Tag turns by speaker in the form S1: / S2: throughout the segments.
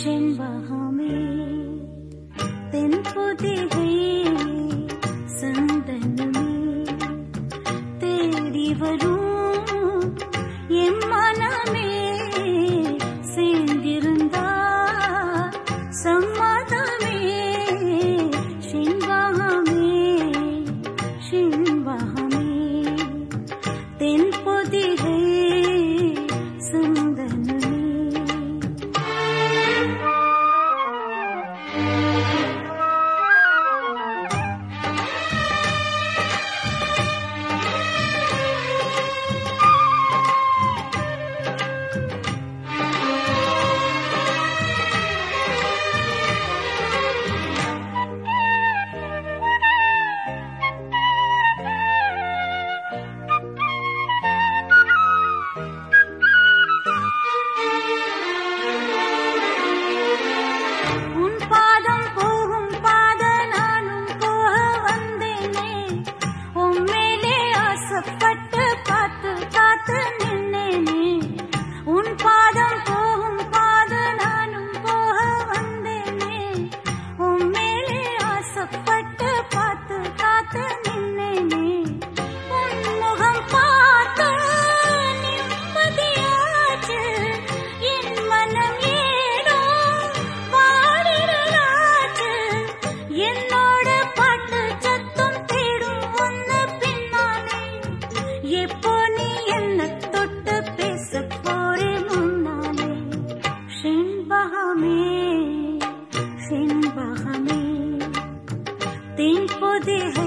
S1: शम्बः मे तेन् पुदिहे செண்பகமே செண்பகமே தென்பொதிகை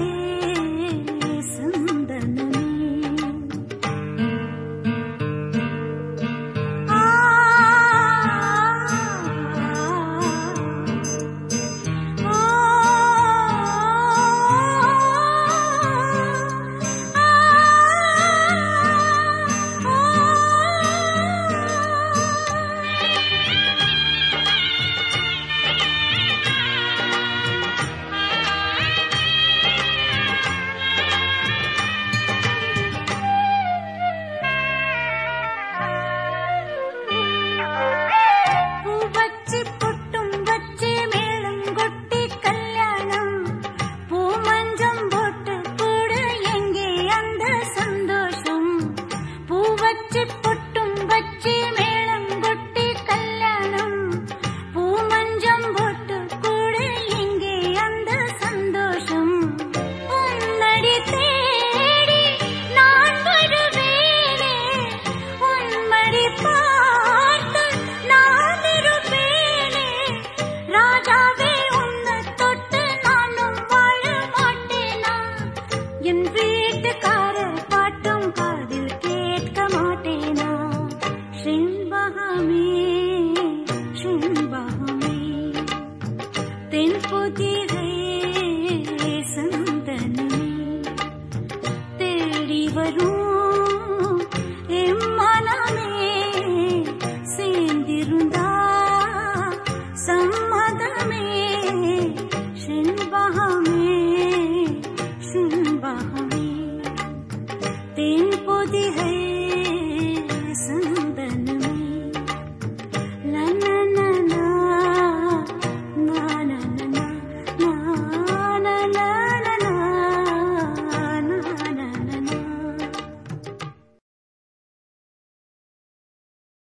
S1: தென்புதிரு